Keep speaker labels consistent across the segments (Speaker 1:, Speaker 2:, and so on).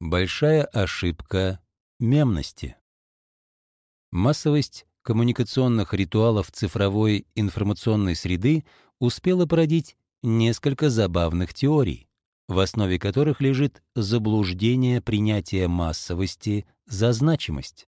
Speaker 1: Большая ошибка мемности. Массовость коммуникационных ритуалов цифровой информационной среды успела породить несколько забавных теорий, в основе которых лежит заблуждение принятия массовости за значимость.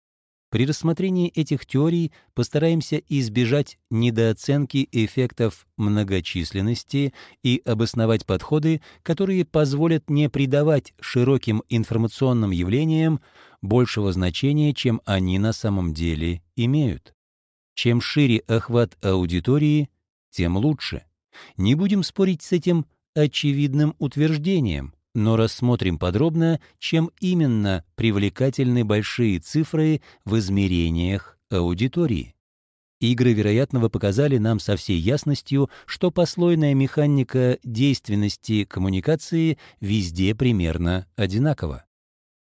Speaker 1: При рассмотрении этих теорий постараемся избежать недооценки эффектов многочисленности и обосновать подходы, которые позволят не придавать широким информационным явлениям большего значения, чем они на самом деле имеют. Чем шире охват аудитории, тем лучше. Не будем спорить с этим очевидным утверждением, но рассмотрим подробно, чем именно привлекательны большие цифры в измерениях аудитории. Игры вероятного показали нам со всей ясностью, что послойная механика действенности коммуникации везде примерно одинакова.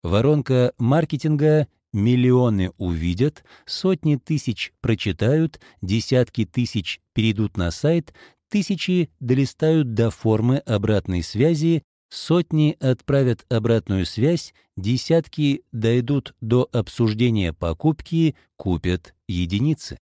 Speaker 1: Воронка маркетинга миллионы увидят, сотни тысяч прочитают, десятки тысяч перейдут на сайт, тысячи долистают до формы обратной связи, Сотни отправят обратную связь, десятки дойдут до обсуждения покупки, купят единицы.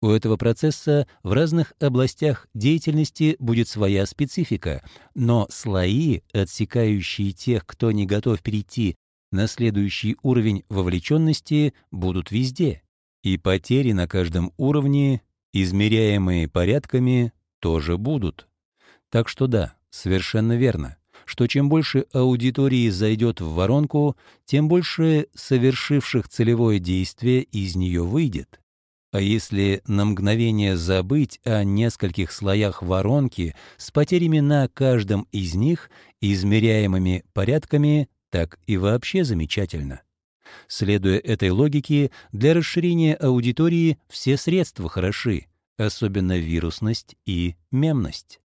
Speaker 1: У этого процесса в разных областях деятельности будет своя специфика, но слои, отсекающие тех, кто не готов перейти на следующий уровень вовлеченности, будут везде. И потери на каждом уровне, измеряемые порядками, тоже будут. Так что да, совершенно верно что чем больше аудитории зайдет в воронку, тем больше совершивших целевое действие из нее выйдет. А если на мгновение забыть о нескольких слоях воронки с потерями на каждом из них, измеряемыми порядками, так и вообще замечательно. Следуя этой логике, для расширения аудитории все средства хороши, особенно вирусность и мемность.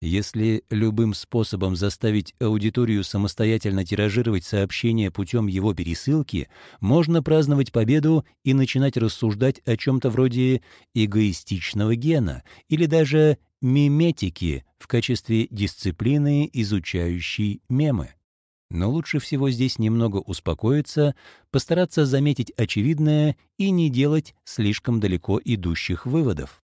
Speaker 1: Если любым способом заставить аудиторию самостоятельно тиражировать сообщение путем его пересылки, можно праздновать победу и начинать рассуждать о чем-то вроде эгоистичного гена или даже миметики в качестве дисциплины, изучающей мемы. Но лучше всего здесь немного успокоиться, постараться заметить очевидное и не делать слишком далеко идущих выводов.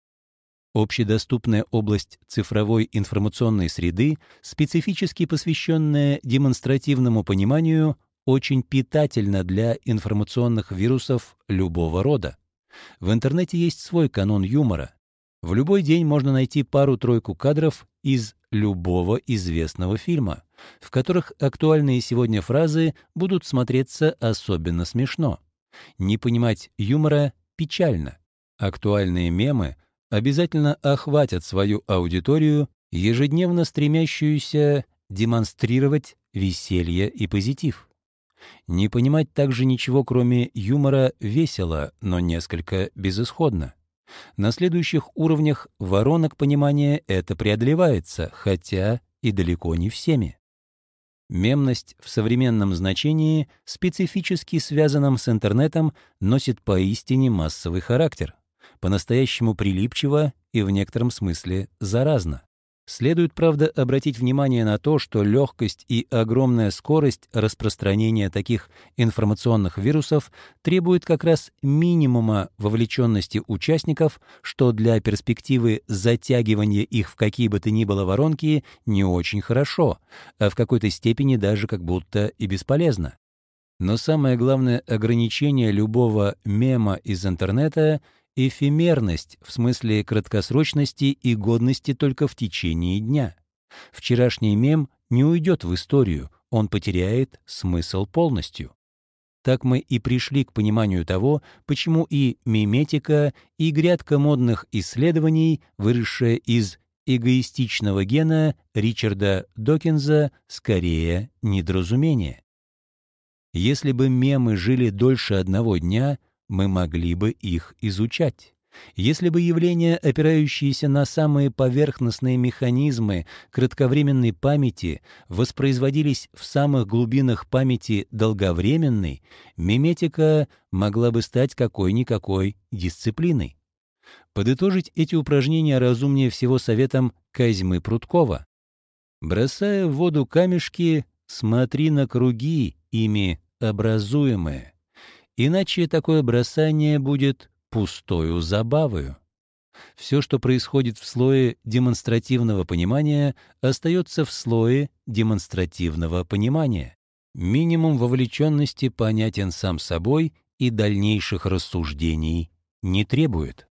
Speaker 1: Общедоступная область цифровой информационной среды, специфически посвященная демонстративному пониманию, очень питательна для информационных вирусов любого рода. В интернете есть свой канон юмора. В любой день можно найти пару-тройку кадров из любого известного фильма, в которых актуальные сегодня фразы будут смотреться особенно смешно. Не понимать юмора печально. Актуальные мемы обязательно охватят свою аудиторию, ежедневно стремящуюся демонстрировать веселье и позитив. Не понимать также ничего, кроме юмора, весело, но несколько безысходно. На следующих уровнях воронок понимания это преодолевается, хотя и далеко не всеми. Мемность в современном значении, специфически связанном с интернетом, носит поистине массовый характер по-настоящему прилипчиво и в некотором смысле заразно. Следует, правда, обратить внимание на то, что легкость и огромная скорость распространения таких информационных вирусов требует как раз минимума вовлеченности участников, что для перспективы затягивания их в какие бы то ни было воронки не очень хорошо, а в какой-то степени даже как будто и бесполезно. Но самое главное ограничение любого мема из интернета эфемерность в смысле краткосрочности и годности только в течение дня. Вчерашний мем не уйдет в историю, он потеряет смысл полностью. Так мы и пришли к пониманию того, почему и миметика, и грядка модных исследований, выросшая из эгоистичного гена Ричарда Докинза, скорее недоразумение. Если бы мемы жили дольше одного дня — мы могли бы их изучать. Если бы явления, опирающиеся на самые поверхностные механизмы кратковременной памяти, воспроизводились в самых глубинах памяти долговременной, миметика могла бы стать какой-никакой дисциплиной. Подытожить эти упражнения разумнее всего советом Козьмы Прудкова. Бросая в воду камешки, смотри на круги ими образуемое. Иначе такое бросание будет пустою забавою. Все, что происходит в слое демонстративного понимания, остается в слое демонстративного понимания. Минимум вовлеченности понятен сам собой и дальнейших рассуждений не требует.